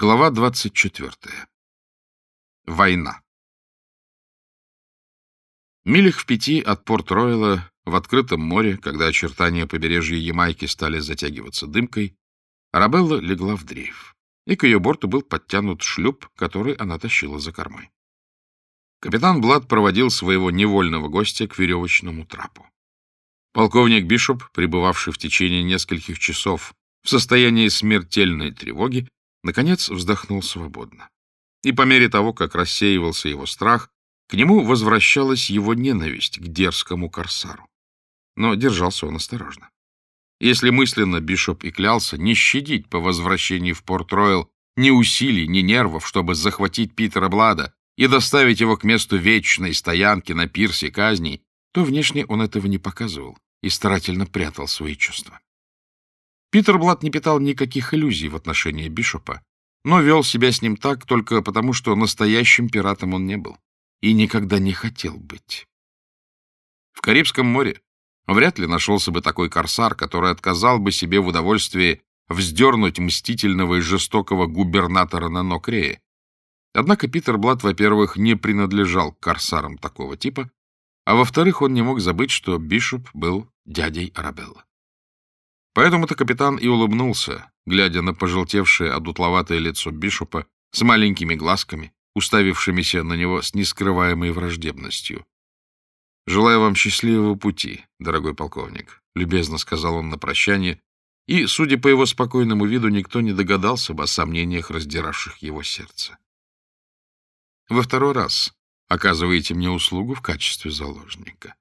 Глава 24. Война. Милях в пяти от Порт-Ройла в открытом море, когда очертания побережья Ямайки стали затягиваться дымкой, Арабелла легла в дрейф, и к ее борту был подтянут шлюп, который она тащила за кормой. Капитан Блад проводил своего невольного гостя к веревочному трапу. Полковник Бишоп, пребывавший в течение нескольких часов в состоянии смертельной тревоги, наконец вздохнул свободно. И по мере того, как рассеивался его страх, к нему возвращалась его ненависть к дерзкому корсару. Но держался он осторожно. Если мысленно Бишоп и клялся не щадить по возвращении в Порт-Ройл ни усилий, ни нервов, чтобы захватить Питера Блада и доставить его к месту вечной стоянки на пирсе казней, то внешне он этого не показывал и старательно прятал свои чувства. Питер Блад не питал никаких иллюзий в отношении Бишопа, но вел себя с ним так только потому, что настоящим пиратом он не был и никогда не хотел быть. В Карибском море вряд ли нашелся бы такой корсар, который отказал бы себе в удовольствии вздернуть мстительного и жестокого губернатора на Нокрее. Однако Питер Блад, во-первых, не принадлежал к корсарам такого типа, а во-вторых, он не мог забыть, что Бишоп был дядей Арабелла. Поэтому-то капитан и улыбнулся, глядя на пожелтевшее одутловатое лицо Бишопа с маленькими глазками, уставившимися на него с нескрываемой враждебностью. — Желаю вам счастливого пути, дорогой полковник, — любезно сказал он на прощание, и, судя по его спокойному виду, никто не догадался бы о сомнениях, раздиравших его сердце. — Во второй раз оказываете мне услугу в качестве заложника.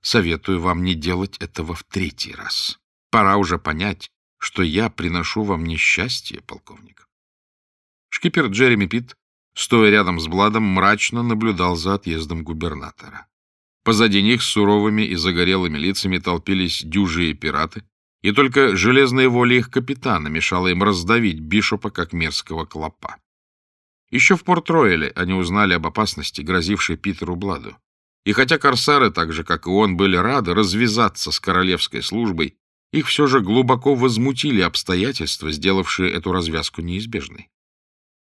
Советую вам не делать этого в третий раз. Пора уже понять, что я приношу вам несчастье, полковник. Шкипер Джереми Питт, стоя рядом с Бладом, мрачно наблюдал за отъездом губернатора. Позади них с суровыми и загорелыми лицами толпились дюжие пираты, и только железная воля их капитана мешала им раздавить Бишопа как мерзкого клопа. Еще в Порт-Ройле они узнали об опасности, грозившей Питеру Бладу. И хотя корсары, так же, как и он, были рады развязаться с королевской службой их все же глубоко возмутили обстоятельства, сделавшие эту развязку неизбежной.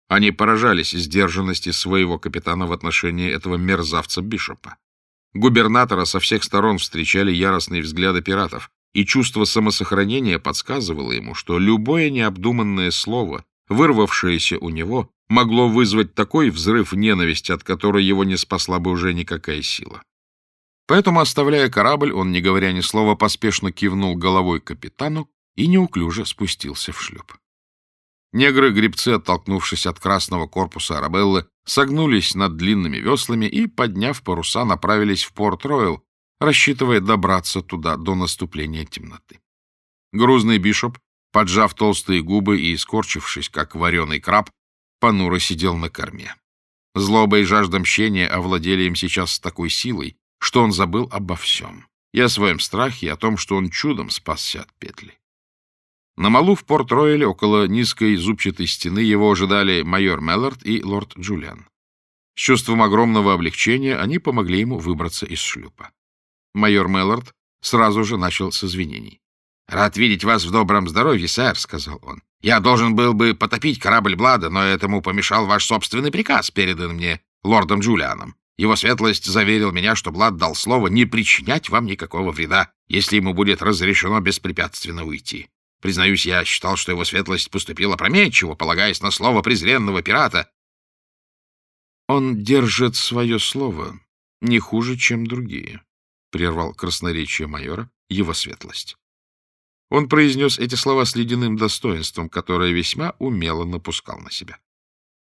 Они поражались сдержанности своего капитана в отношении этого мерзавца Бишопа. Губернатора со всех сторон встречали яростные взгляды пиратов, и чувство самосохранения подсказывало ему, что любое необдуманное слово, вырвавшееся у него, могло вызвать такой взрыв ненависти, от которой его не спасла бы уже никакая сила. Поэтому, оставляя корабль, он, не говоря ни слова, поспешно кивнул головой капитану и неуклюже спустился в шлюп. Негры-гребцы, оттолкнувшись от красного корпуса Арабеллы, согнулись над длинными веслами и, подняв паруса, направились в Порт-Ройл, рассчитывая добраться туда до наступления темноты. Грузный бишоп, поджав толстые губы и искорчившись, как вареный краб, понуро сидел на корме. Злоба и жажда мщения овладели им сейчас с такой силой, что он забыл обо всем. И о своем страхе, и о том, что он чудом спасся от петли. На малу в Порт-Ройле около низкой зубчатой стены его ожидали майор Меллард и лорд Джулиан. С чувством огромного облегчения они помогли ему выбраться из шлюпа. Майор Меллард сразу же начал с извинений. — Рад видеть вас в добром здоровье, сэр, — сказал он. — Я должен был бы потопить корабль Блада, но этому помешал ваш собственный приказ, передан мне лордом Джулианом. Его светлость заверил меня, что Блад дал слово не причинять вам никакого вреда, если ему будет разрешено беспрепятственно уйти. Признаюсь, я считал, что его светлость поступила опрометчиво, полагаясь на слово презренного пирата. Он держит свое слово не хуже, чем другие, — прервал красноречие майора его светлость. Он произнес эти слова с ледяным достоинством, которое весьма умело напускал на себя.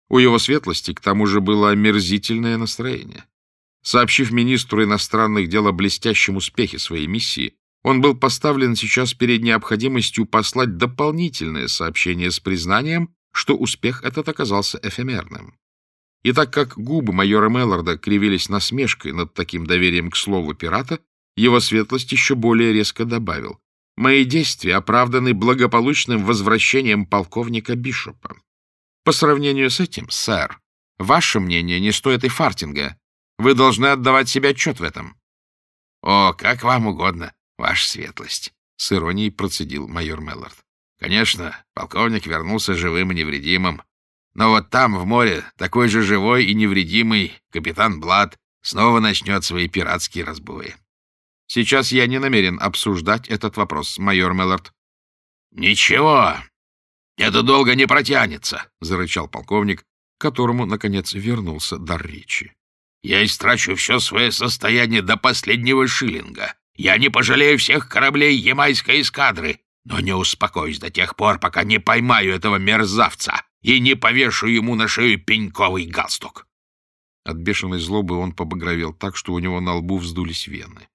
У его светлости, к тому же, было омерзительное настроение. Сообщив министру иностранных дел о блестящем успехе своей миссии, он был поставлен сейчас перед необходимостью послать дополнительное сообщение с признанием, что успех этот оказался эфемерным. И так как губы майора Мелларда кривились насмешкой над таким доверием к слову пирата, его светлость еще более резко добавил. «Мои действия оправданы благополучным возвращением полковника Бишопа. По сравнению с этим, сэр, ваше мнение не стоит и фартинга. Вы должны отдавать себе отчет в этом. — О, как вам угодно, ваша светлость, — с иронией процедил майор Меллард. — Конечно, полковник вернулся живым и невредимым, Но вот там, в море, такой же живой и невредимый капитан Блад снова начнет свои пиратские разбои. Сейчас я не намерен обсуждать этот вопрос, майор Меллард. — Ничего, это долго не протянется, — зарычал полковник, которому, наконец, вернулся дар речи. — Я истрачу все свое состояние до последнего шиллинга. Я не пожалею всех кораблей ямайской эскадры, но не успокоюсь до тех пор, пока не поймаю этого мерзавца и не повешу ему на шею пеньковый галстук. От бешеной злобы он побагровел так, что у него на лбу вздулись вены.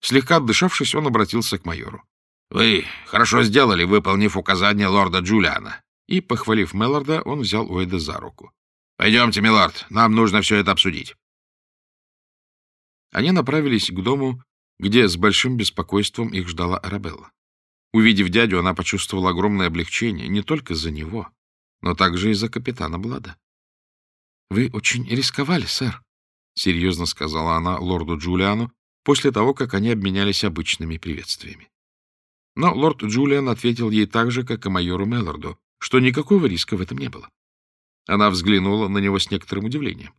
Слегка отдышавшись, он обратился к майору. — Вы хорошо сделали, выполнив указание лорда Джулиана. И, похвалив Мелларда, он взял Уэйда за руку. — Пойдемте, милорд, нам нужно все это обсудить. Они направились к дому, где с большим беспокойством их ждала Арабелла. Увидев дядю, она почувствовала огромное облегчение не только за него, но также и за капитана Блада. — Вы очень рисковали, сэр, — серьезно сказала она лорду Джулиану после того, как они обменялись обычными приветствиями. Но лорд Джулиан ответил ей так же, как и майору Мелларду, что никакого риска в этом не было. Она взглянула на него с некоторым удивлением.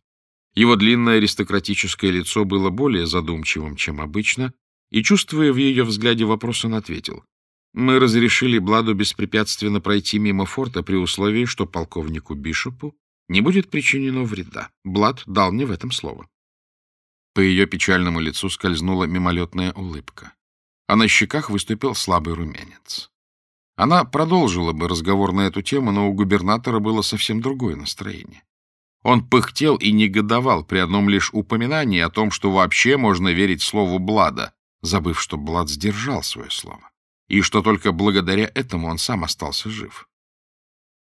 Его длинное аристократическое лицо было более задумчивым, чем обычно, и, чувствуя в ее взгляде вопрос, он ответил. «Мы разрешили Бладу беспрепятственно пройти мимо форта при условии, что полковнику Бишопу не будет причинено вреда. Блад дал мне в этом слово. По ее печальному лицу скользнула мимолетная улыбка, а на щеках выступил слабый румянец. Она продолжила бы разговор на эту тему, но у губернатора было совсем другое настроение. Он пыхтел и негодовал при одном лишь упоминании о том, что вообще можно верить слову Блада, забыв, что Блад сдержал свое слово, и что только благодаря этому он сам остался жив.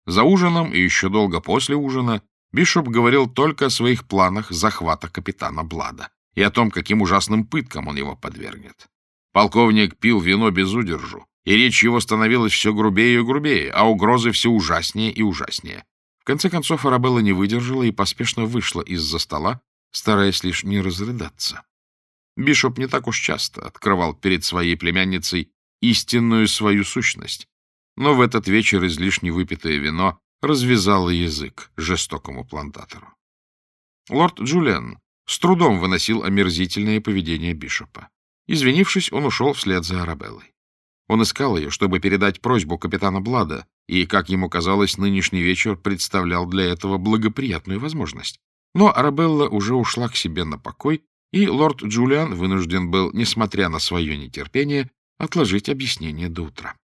За ужином и еще долго после ужина Бишоп говорил только о своих планах захвата капитана Блада и о том, каким ужасным пыткам он его подвергнет. Полковник пил вино без удержу, и речь его становилась все грубее и грубее, а угрозы все ужаснее и ужаснее. В конце концов Арабелла не выдержала и поспешно вышла из-за стола, стараясь лишь не разрыдаться. Бишоп не так уж часто открывал перед своей племянницей истинную свою сущность, но в этот вечер излишне выпитое вино развязало язык жестокому плантатору. Лорд Джулиан с трудом выносил омерзительное поведение Бишопа. Извинившись, он ушел вслед за Арабеллой. Он искал ее, чтобы передать просьбу капитана Блада, и, как ему казалось, нынешний вечер представлял для этого благоприятную возможность. Но Арабелла уже ушла к себе на покой, и лорд Джулиан вынужден был, несмотря на свое нетерпение, отложить объяснение до утра.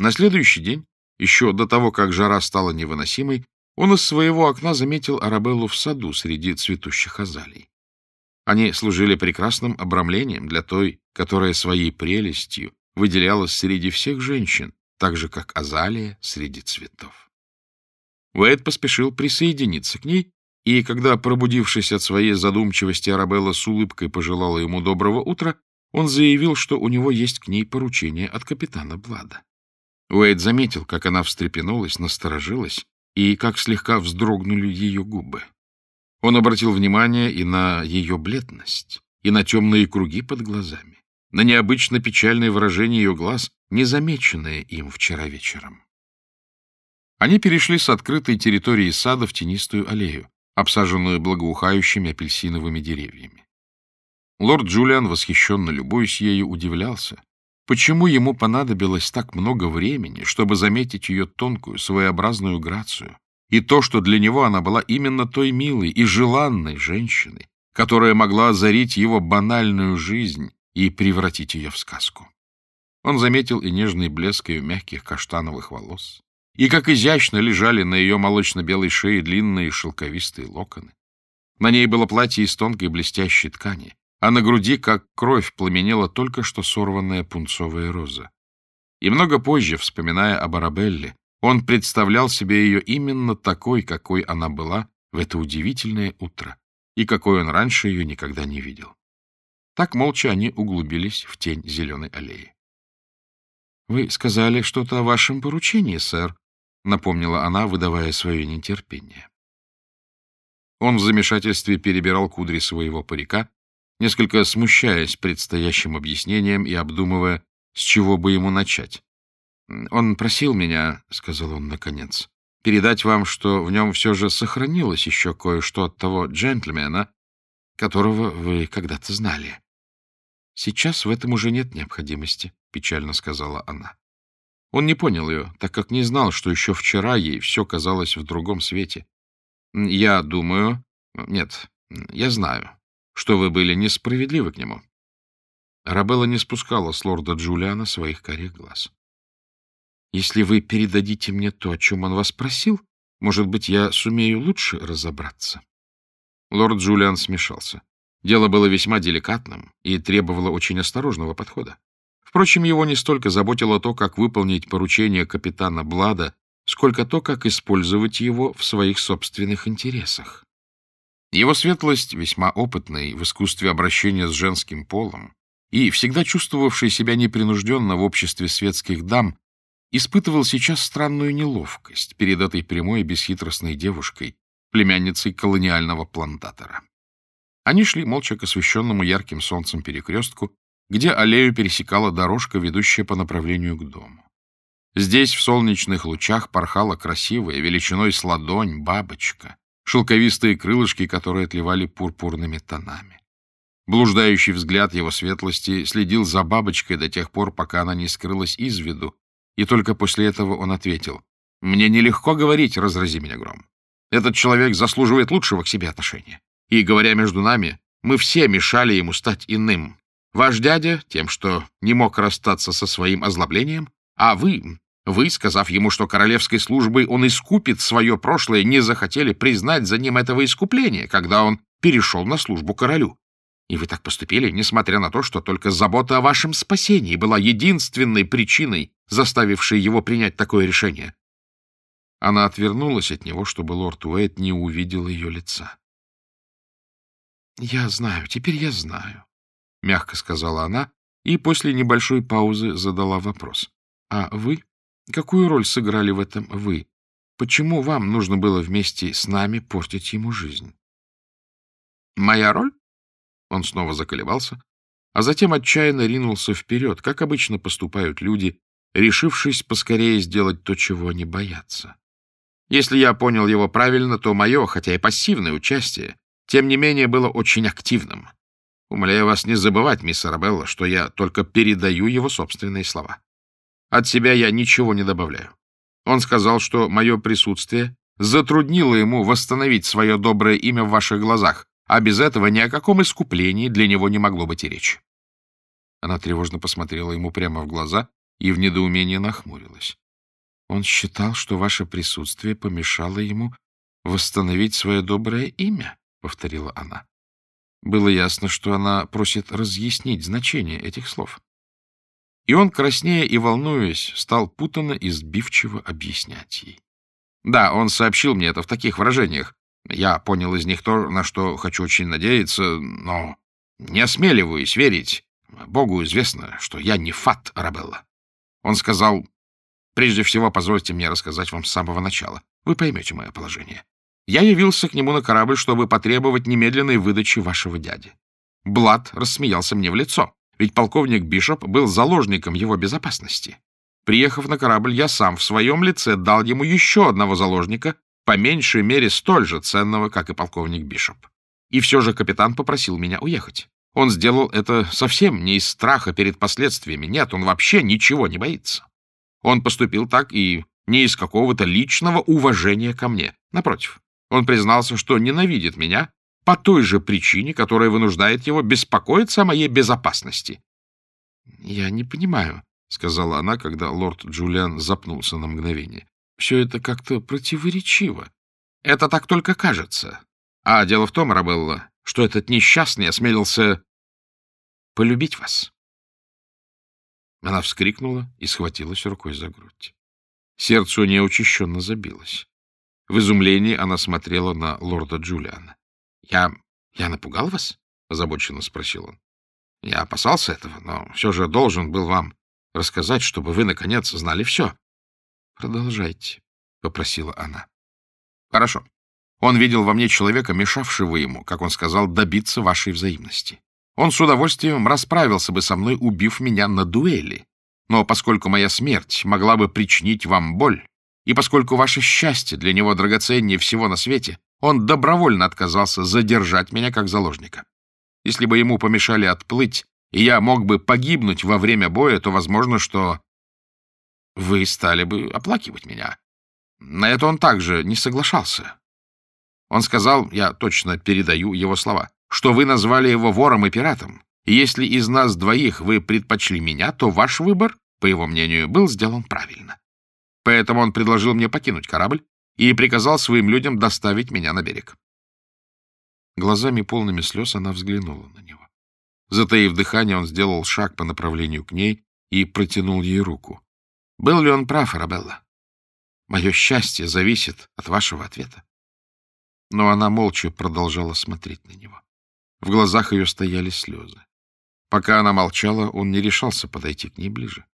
На следующий день, еще до того, как жара стала невыносимой, он из своего окна заметил Арабеллу в саду среди цветущих азалий. Они служили прекрасным обрамлением для той, которая своей прелестью выделялась среди всех женщин, так же, как азалия среди цветов. Уэйд поспешил присоединиться к ней, и когда, пробудившись от своей задумчивости, Арабелла с улыбкой пожелала ему доброго утра, он заявил, что у него есть к ней поручение от капитана Блада. Уэйд заметил, как она встрепенулась, насторожилась, и как слегка вздрогнули ее губы. Он обратил внимание и на ее бледность, и на темные круги под глазами, на необычно печальное выражение ее глаз, незамеченное им вчера вечером. Они перешли с открытой территории сада в тенистую аллею, обсаженную благоухающими апельсиновыми деревьями. Лорд Джулиан, восхищенно любуясь ею, удивлялся, Почему ему понадобилось так много времени, чтобы заметить ее тонкую, своеобразную грацию, и то, что для него она была именно той милой и желанной женщиной, которая могла озарить его банальную жизнь и превратить ее в сказку? Он заметил и нежный блеск ее мягких каштановых волос, и как изящно лежали на ее молочно-белой шее длинные шелковистые локоны. На ней было платье из тонкой блестящей ткани, а на груди, как кровь, пламенела только что сорванная пунцовая роза. И много позже, вспоминая об Арабелле, он представлял себе ее именно такой, какой она была в это удивительное утро, и какой он раньше ее никогда не видел. Так молча они углубились в тень зеленой аллеи. — Вы сказали что-то о вашем поручении, сэр, — напомнила она, выдавая свое нетерпение. Он в замешательстве перебирал кудри своего парика, несколько смущаясь предстоящим объяснением и обдумывая, с чего бы ему начать. «Он просил меня, — сказал он наконец, — передать вам, что в нем все же сохранилось еще кое-что от того джентльмена, которого вы когда-то знали. Сейчас в этом уже нет необходимости, — печально сказала она. Он не понял ее, так как не знал, что еще вчера ей все казалось в другом свете. Я думаю... Нет, я знаю, что вы были несправедливы к нему. Арабелла не спускала с лорда Джулиана своих карих глаз. Если вы передадите мне то, о чем он вас просил, может быть, я сумею лучше разобраться. Лорд Джулиан смешался. Дело было весьма деликатным и требовало очень осторожного подхода. Впрочем, его не столько заботило то, как выполнить поручение капитана Блада, сколько то, как использовать его в своих собственных интересах. Его светлость, весьма опытный в искусстве обращения с женским полом и всегда чувствовавший себя непринужденно в обществе светских дам, испытывал сейчас странную неловкость перед этой прямой и бесхитростной девушкой, племянницей колониального плантатора. Они шли молча к освещенному ярким солнцем перекрестку, где аллею пересекала дорожка, ведущая по направлению к дому. Здесь в солнечных лучах порхала красивая, величиной с ладонь, бабочка, шелковистые крылышки, которые отливали пурпурными тонами. Блуждающий взгляд его светлости следил за бабочкой до тех пор, пока она не скрылась из виду, и только после этого он ответил, «Мне нелегко говорить, разрази меня гром. Этот человек заслуживает лучшего к себе отношения. И, говоря между нами, мы все мешали ему стать иным. Ваш дядя тем, что не мог расстаться со своим озлоблением, а вы, вы, сказав ему, что королевской службой он искупит свое прошлое, не захотели признать за ним этого искупления, когда он перешел на службу королю. И вы так поступили, несмотря на то, что только забота о вашем спасении была единственной причиной, заставившей его принять такое решение. Она отвернулась от него, чтобы лорд Уэйт не увидел ее лица. — Я знаю, теперь я знаю, — мягко сказала она, и после небольшой паузы задала вопрос. — А вы? Какую роль сыграли в этом вы? Почему вам нужно было вместе с нами портить ему жизнь? — Моя роль? Он снова заколебался, а затем отчаянно ринулся вперед, как обычно поступают люди, решившись поскорее сделать то, чего они боятся. Если я понял его правильно, то мое, хотя и пассивное участие, тем не менее, было очень активным. Умоляю вас не забывать, мисс Арабелла, что я только передаю его собственные слова. От себя я ничего не добавляю. Он сказал, что мое присутствие затруднило ему восстановить свое доброе имя в ваших глазах, а без этого ни о каком искуплении для него не могло быть и речи. Она тревожно посмотрела ему прямо в глаза и в недоумении нахмурилась. Он считал, что ваше присутствие помешало ему восстановить свое доброе имя, — повторила она. Было ясно, что она просит разъяснить значение этих слов. И он, краснея и волнуясь, стал путанно и сбивчиво объяснять ей. Да, он сообщил мне это в таких выражениях. Я понял из них то, на что хочу очень надеяться, но не осмеливаюсь верить. Богу известно, что я не фат Арабелла. Он сказал, Прежде всего, позвольте мне рассказать вам с самого начала. Вы поймете мое положение. Я явился к нему на корабль, чтобы потребовать немедленной выдачи вашего дяди. Блад рассмеялся мне в лицо, ведь полковник Бишоп был заложником его безопасности. Приехав на корабль, я сам в своем лице дал ему еще одного заложника, по меньшей мере столь же ценного, как и полковник Бишоп. И все же капитан попросил меня уехать. Он сделал это совсем не из страха перед последствиями. Нет, он вообще ничего не боится. Он поступил так и не из какого-то личного уважения ко мне. Напротив, он признался, что ненавидит меня по той же причине, которая вынуждает его беспокоиться о моей безопасности. — Я не понимаю, — сказала она, когда лорд Джулиан запнулся на мгновение. — Все это как-то противоречиво. Это так только кажется. А дело в том, Рабелла, что этот несчастный осмелился полюбить вас. Она вскрикнула и схватилась рукой за грудь. Сердце у нее учащенно забилось. В изумлении она смотрела на лорда Джулиана. — Я... я напугал вас? — озабоченно спросил он. — Я опасался этого, но все же должен был вам рассказать, чтобы вы, наконец, знали все. — Продолжайте, — попросила она. — Хорошо. Он видел во мне человека, мешавшего ему, как он сказал, добиться вашей взаимности. Он с удовольствием расправился бы со мной, убив меня на дуэли. Но поскольку моя смерть могла бы причинить вам боль, И поскольку ваше счастье для него драгоценнее всего на свете, он добровольно отказался задержать меня как заложника. Если бы ему помешали отплыть, и я мог бы погибнуть во время боя, то возможно, что вы стали бы оплакивать меня. На это он также не соглашался. Он сказал, я точно передаю его слова, что вы назвали его вором и пиратом, и если из нас двоих вы предпочли меня, то ваш выбор, по его мнению, был сделан правильно. Поэтому он предложил мне покинуть корабль и приказал своим людям доставить меня на берег. Глазами полными слез она взглянула на него. Затаив дыхание, он сделал шаг по направлению к ней и протянул ей руку. Был ли он прав, Арабелла? Мое счастье зависит от вашего ответа. Но она молча продолжала смотреть на него. В глазах ее стояли слезы. Пока она молчала, он не решался подойти к ней ближе.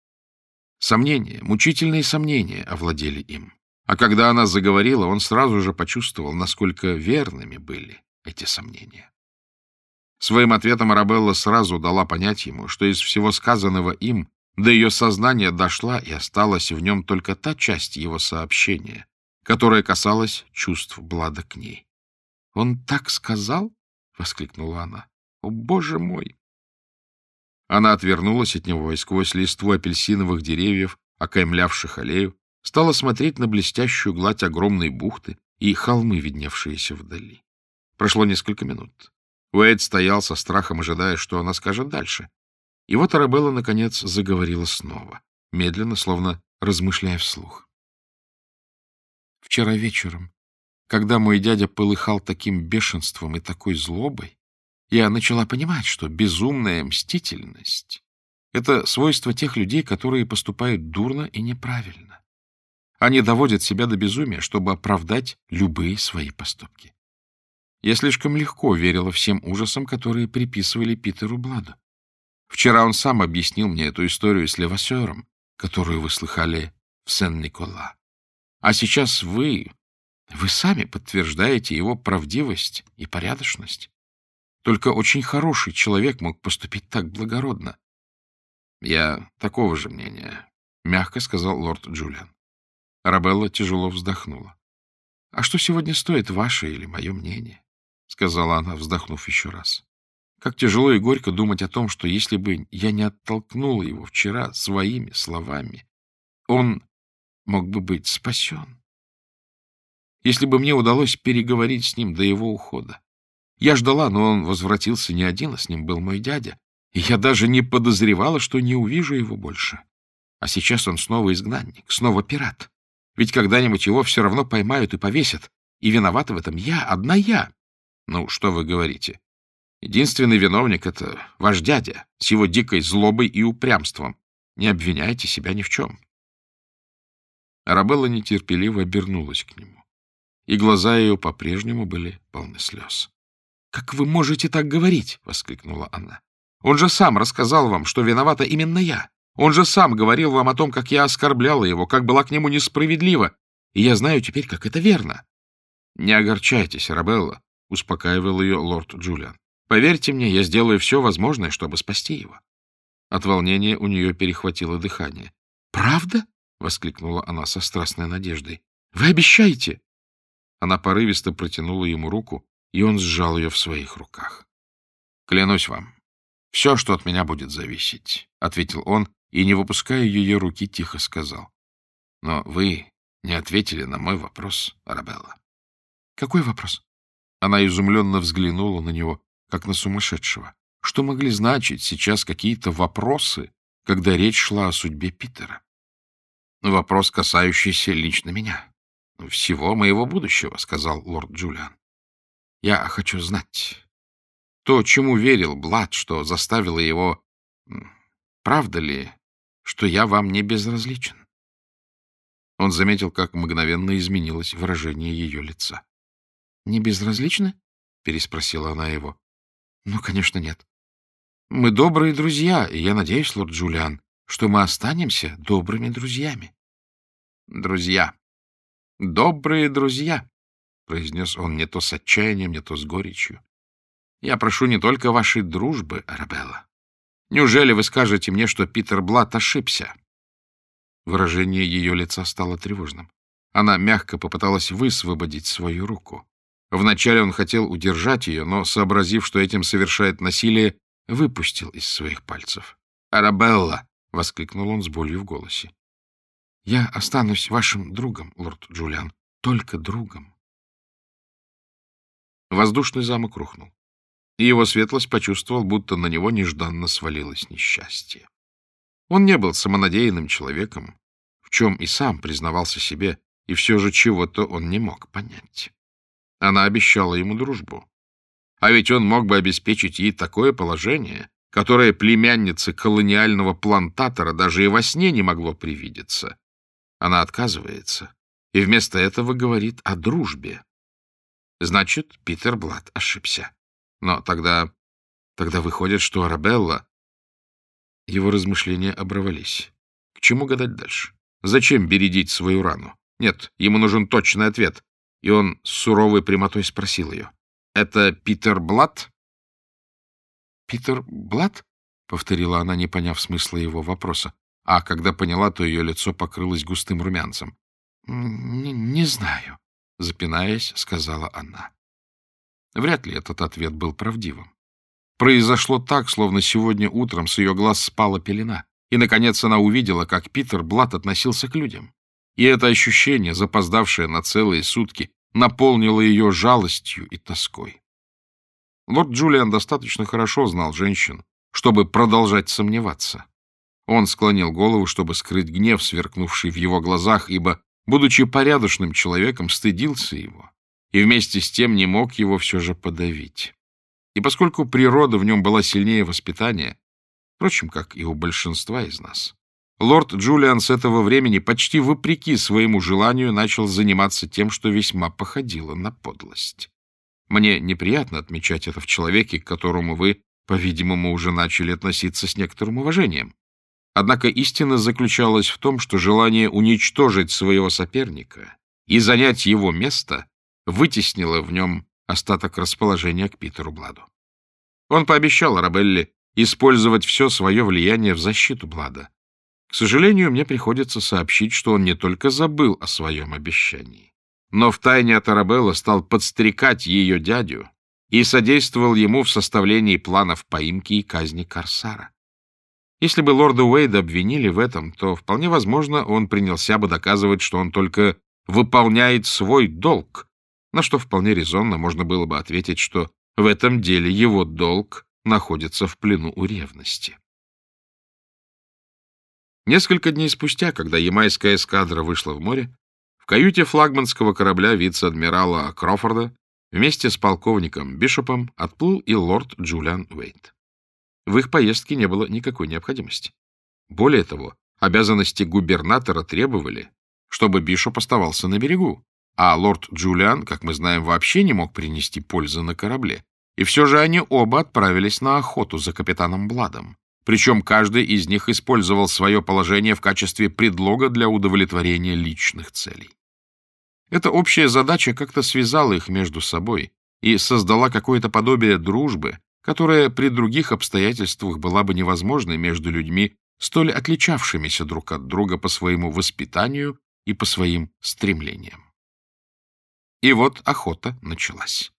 Сомнения, мучительные сомнения овладели им. А когда она заговорила, он сразу же почувствовал, насколько верными были эти сомнения. Своим ответом Арабелла сразу дала понять ему, что из всего сказанного им до ее сознания дошла и осталась в нем только та часть его сообщения, которая касалась чувств Блада к ней. — Он так сказал? — воскликнула она. — О, боже мой! Она отвернулась от него и сквозь листву апельсиновых деревьев, окаймлявших аллею, стала смотреть на блестящую гладь огромной бухты и холмы, видневшиеся вдали. Прошло несколько минут. Уэйд стоял со страхом, ожидая, что она скажет дальше. И вот Арабелла, наконец, заговорила снова, медленно, словно размышляя вслух. Вчера вечером, когда мой дядя полыхал таким бешенством и такой злобой, я начала понимать, что безумная мстительность — это свойство тех людей, которые поступают дурно и неправильно. Они доводят себя до безумия, чтобы оправдать любые свои поступки. Я слишком легко верила всем ужасам, которые приписывали Питеру Бладу. Вчера он сам объяснил мне эту историю с Левасером, которую вы слыхали в Сен-Никола. А сейчас вы, вы сами подтверждаете его правдивость и порядочность. Только очень хороший человек мог поступить так благородно. — Я такого же мнения, — мягко сказал лорд Джулиан. Арабелла тяжело вздохнула. — А что сегодня стоит ваше или мое мнение? — сказала она, вздохнув еще раз. Как тяжело и горько думать о том, что если бы я не оттолкнула его вчера своими словами, он мог бы быть спасен. Если бы мне удалось переговорить с ним до его ухода. Я ждала, но он возвратился не один, а с ним был мой дядя, и я даже не подозревала, что не увижу его больше. А сейчас он снова изгнанник, снова пират. Ведь когда-нибудь его все равно поймают и повесят, и виновата в этом я, одна я. Ну, что вы говорите? Единственный виновник — это ваш дядя с его дикой злобой и упрямством. Не обвиняйте себя ни в чем. Арабелла нетерпеливо обернулась к нему, и глаза ее по-прежнему были полны слез. — Как вы можете так говорить? — воскликнула она. — Он же сам рассказал вам, что виновата именно я. Он же сам говорил вам о том, как я оскорбляла его, как была к нему несправедлива, и я знаю теперь, как это верно. — Не огорчайтесь, Арабелла, — успокаивал ее лорд Джулиан. Поверьте мне, я сделаю все возможное, чтобы спасти его. От волнения у нее перехватило дыхание. — Правда? — воскликнула она со страстной надеждой. — Вы обещаете? Она порывисто протянула ему руку, и он сжал ее в своих руках. — Клянусь вам, все, что от меня будет зависеть, — ответил он, и, не выпуская ее руки, тихо сказал. — Но вы не ответили на мой вопрос, Арабелла. — Какой вопрос? Она изумленно взглянула на него как на сумасшедшего. Что могли значить сейчас какие-то вопросы, когда речь шла о судьбе Питера? Вопрос, касающийся лично меня. Всего моего будущего, — сказал лорд Джулиан. Я хочу знать. То, чему верил Блад, что заставило его... Правда ли, что я вам не безразличен? Он заметил, как мгновенно изменилось выражение ее лица. — Не безразличны? — переспросила она его. Ну, конечно, нет. Мы добрые друзья, и я надеюсь, лорд Джулиан, что мы останемся добрыми друзьями. Друзья. Добрые друзья, произнес он не то с отчаянием, не то с горечью. Я прошу не только вашей дружбы, Арабелла. Неужели вы скажете мне, что Питер Блат ошибся? Выражение ее лица стало тревожным. Она мягко попыталась высвободить свою руку. Вначале он хотел удержать ее, но, сообразив, что этим совершает насилие, выпустил из своих пальцев. «Арабелла!» — воскликнул он с болью в голосе. «Я останусь вашим другом, лорд Джулиан, только другом». Воздушный замок рухнул, и его светлость почувствовал, будто на него нежданно свалилось несчастье. Он не был самонадеянным человеком, в чем и сам признавался себе, и все же чего-то он не мог понять. Она обещала ему дружбу. А ведь он мог бы обеспечить ей такое положение, которое племяннице колониального плантатора даже и во сне не могло привидеться. Она отказывается и вместо этого говорит о дружбе. Значит, Питер Блад ошибся. Но тогда... Тогда выходит, что Арабелла... Его размышления оборвались. К чему гадать дальше? Зачем бередить свою рану? Нет, ему нужен точный ответ. И он с суровой прямотой спросил ее. «Это Питер Блад?» «Питер Блад?» — повторила она, не поняв смысла его вопроса. А когда поняла, то ее лицо покрылось густым румянцем. «Не, знаю», — запинаясь, сказала она. Вряд ли этот ответ был правдивым. Произошло так, словно сегодня утром с ее глаз спала пелена, и, наконец, она увидела, как Питер Блат относился к людям. И это ощущение, запоздавшее на целые сутки, наполнило ее жалостью и тоской. Лорд Джулиан достаточно хорошо знал женщин, чтобы продолжать сомневаться. Он склонил голову, чтобы скрыть гнев, сверкнувший в его глазах, ибо, будучи порядочным человеком, стыдился его и вместе с тем не мог его все же подавить. И поскольку природа в нем была сильнее воспитания, впрочем, как и у большинства из нас, лорд Джулиан с этого времени почти вопреки своему желанию начал заниматься тем, что весьма походило на подлость. Мне неприятно отмечать это в человеке, к которому вы, по-видимому, уже начали относиться с некоторым уважением. Однако истина заключалась в том, что желание уничтожить своего соперника и занять его место вытеснило в нем остаток расположения к Питеру Бладу. Он пообещал Арабелле использовать все свое влияние в защиту Блада, к сожалению, мне приходится сообщить, что он не только забыл о своем обещании, но втайне от Арабелла стал подстрекать ее дядю и содействовал ему в составлении планов поимки и казни Корсара. Если бы лорда Уэйда обвинили в этом, то вполне возможно, он принялся бы доказывать, что он только выполняет свой долг, на что вполне резонно можно было бы ответить, что в этом деле его долг находится в плену у ревности. Несколько дней спустя, когда ямайская эскадра вышла в море, в каюте флагманского корабля вице-адмирала Крофорда вместе с полковником Бишопом отплыл и лорд Джулиан Уэйт. В их поездке не было никакой необходимости. Более того, обязанности губернатора требовали, чтобы Бишоп оставался на берегу, а лорд Джулиан, как мы знаем, вообще не мог принести пользы на корабле. И все же они оба отправились на охоту за капитаном Бладом причем каждый из них использовал свое положение в качестве предлога для удовлетворения личных целей. Эта общая задача как-то связала их между собой и создала какое-то подобие дружбы, которая при других обстоятельствах была бы невозможной между людьми, столь отличавшимися друг от друга по своему воспитанию и по своим стремлениям. И вот охота началась.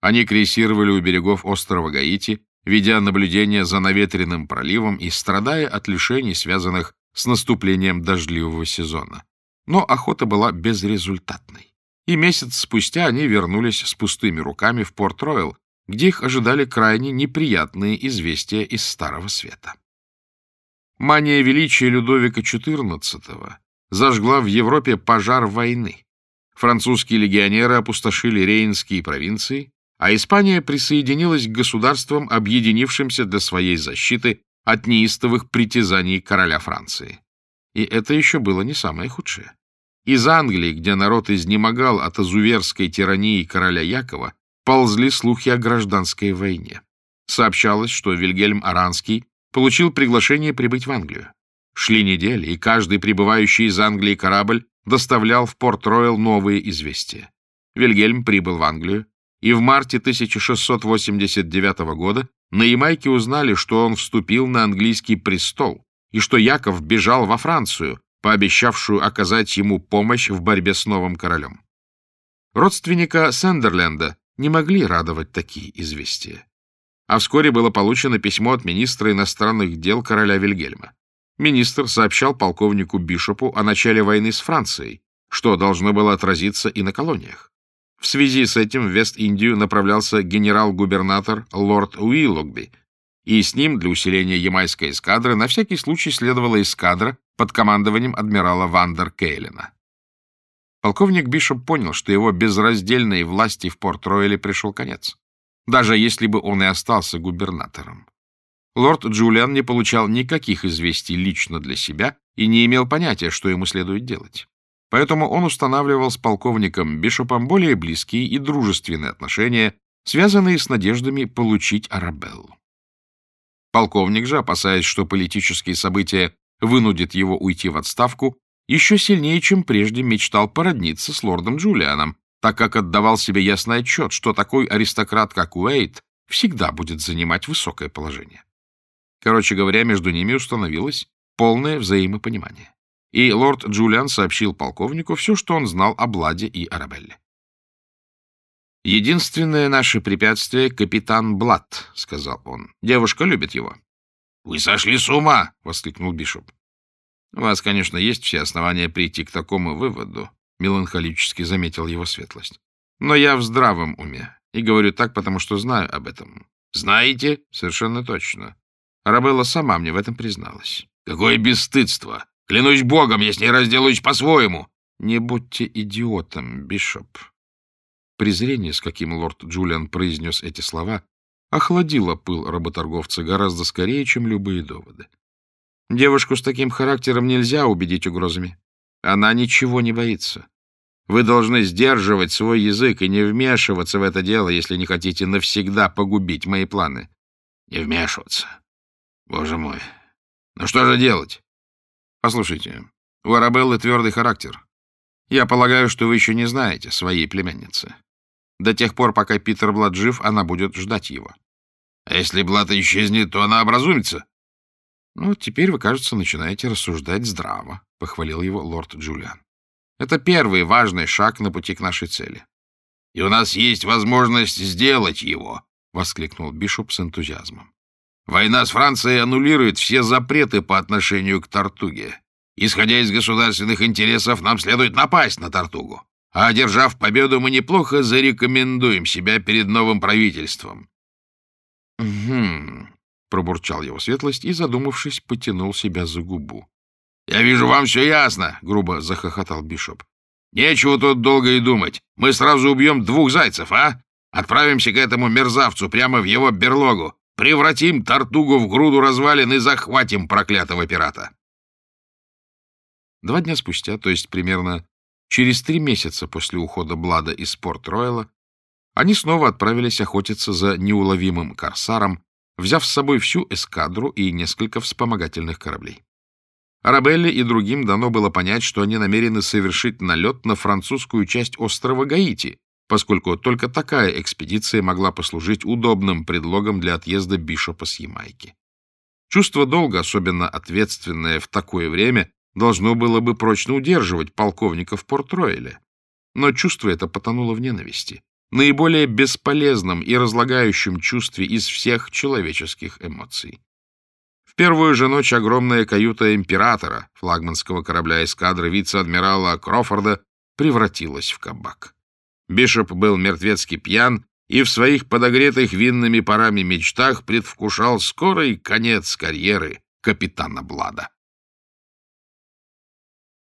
Они крейсировали у берегов острова Гаити, ведя наблюдение за наветренным проливом и страдая от лишений, связанных с наступлением дождливого сезона. Но охота была безрезультатной. И месяц спустя они вернулись с пустыми руками в Порт-Ройл, где их ожидали крайне неприятные известия из Старого Света. Мания величия Людовика XIV зажгла в Европе пожар войны. Французские легионеры опустошили рейнские провинции, а Испания присоединилась к государствам, объединившимся для своей защиты от неистовых притязаний короля Франции. И это еще было не самое худшее. Из Англии, где народ изнемогал от азуверской тирании короля Якова, ползли слухи о гражданской войне. Сообщалось, что Вильгельм Аранский получил приглашение прибыть в Англию. Шли недели, и каждый прибывающий из Англии корабль доставлял в Порт-Роyal новые известия. Вильгельм прибыл в Англию, и в марте 1689 года на Ямайке узнали, что он вступил на английский престол и что Яков бежал во Францию, пообещавшую оказать ему помощь в борьбе с новым королем. Родственника Сендерленда не могли радовать такие известия. А вскоре было получено письмо от министра иностранных дел короля Вильгельма. Министр сообщал полковнику Бишопу о начале войны с Францией, что должно было отразиться и на колониях. В связи с этим в Вест-Индию направлялся генерал-губернатор лорд Уиллогби, и с ним для усиления ямайской эскадры на всякий случай следовала эскадра под командованием адмирала ван дер Кейлена. Полковник Бишоп понял, что его безраздельной власти в Порт-Ройле пришел конец, даже если бы он и остался губернатором. Лорд Джулиан не получал никаких известий лично для себя и не имел понятия, что ему следует делать. Поэтому он устанавливал с полковником Бишопом более близкие и дружественные отношения, связанные с надеждами получить Арабеллу. Полковник же, опасаясь, что политические события вынудят его уйти в отставку, еще сильнее, чем прежде, мечтал породниться с лордом Джулианом, так как отдавал себе ясный отчет, что такой аристократ, как Уэйт, всегда будет занимать высокое положение. Короче говоря, между ними установилось полное взаимопонимание. И лорд Джулиан сообщил полковнику все, что он знал о Бладе и Арабелле. «Единственное наше препятствие — капитан Блад», — сказал он. «Девушка любит его». «Вы сошли с ума!» — воскликнул Бишоп. У вас, конечно, есть все основания прийти к такому выводу, — меланхолически заметил его светлость. Но я в здравом уме, и говорю так, потому что знаю об этом. Знаете? Совершенно точно. Арабелла сама мне в этом призналась. Какое бесстыдство! Клянусь богом, я с ней разделаюсь по-своему. Не будьте идиотом, Бишоп. Презрение, с каким лорд Джулиан произнес эти слова, охладило пыл работорговца гораздо скорее, чем любые доводы. Девушку с таким характером нельзя убедить угрозами. Она ничего не боится. Вы должны сдерживать свой язык и не вмешиваться в это дело, если не хотите навсегда погубить мои планы. Не вмешиваться. Боже мой. Ну что же делать? Послушайте, у Арабеллы твердый характер. Я полагаю, что вы еще не знаете своей племянницы. До тех пор, пока Питер Блад жив, она будет ждать его. А если Блад исчезнет, то она образумится? Ну, теперь вы, кажется, начинаете рассуждать здраво, — похвалил его лорд Джулиан. Это первый важный шаг на пути к нашей цели. — И у нас есть возможность сделать его, — воскликнул Бишоп с энтузиазмом. Война с Францией аннулирует все запреты по отношению к Тартуге. Исходя из государственных интересов, нам следует напасть на Тартугу. А одержав победу, мы неплохо зарекомендуем себя перед новым правительством. — Угу, — пробурчал его светлость и, задумавшись, потянул себя за губу. — Я вижу, вам все ясно, — грубо захохотал Бишоп. — Нечего тут долго и думать. Мы сразу убьем двух зайцев, а? Отправимся к этому мерзавцу прямо в его берлогу, превратим Тартугу в груду развалин и захватим проклятого пирата. Два дня спустя, то есть примерно через три месяца после ухода Блада из Порт-Ройла, они снова отправились охотиться за неуловимым корсаром, взяв с собой всю эскадру и несколько вспомогательных кораблей. Арабелле и другим дано было понять, что они намерены совершить налет на французскую часть острова Гаити, поскольку только такая экспедиция могла послужить удобным предлогом для отъезда Бишопа с Ямайки. Чувство долга, особенно ответственное в такое время, должно было бы прочно удерживать полковника в Порт-Ройле. Но чувство это потонуло в ненависти наиболее бесполезном и разлагающем чувстве из всех человеческих эмоций. В первую же ночь огромная каюта императора, флагманского корабля эскадры вице-адмирала Крофорда, превратилась в кабак. Бишоп был мертвецки пьян и в своих подогретых винными парами мечтах предвкушал скорый конец карьеры капитана Блада.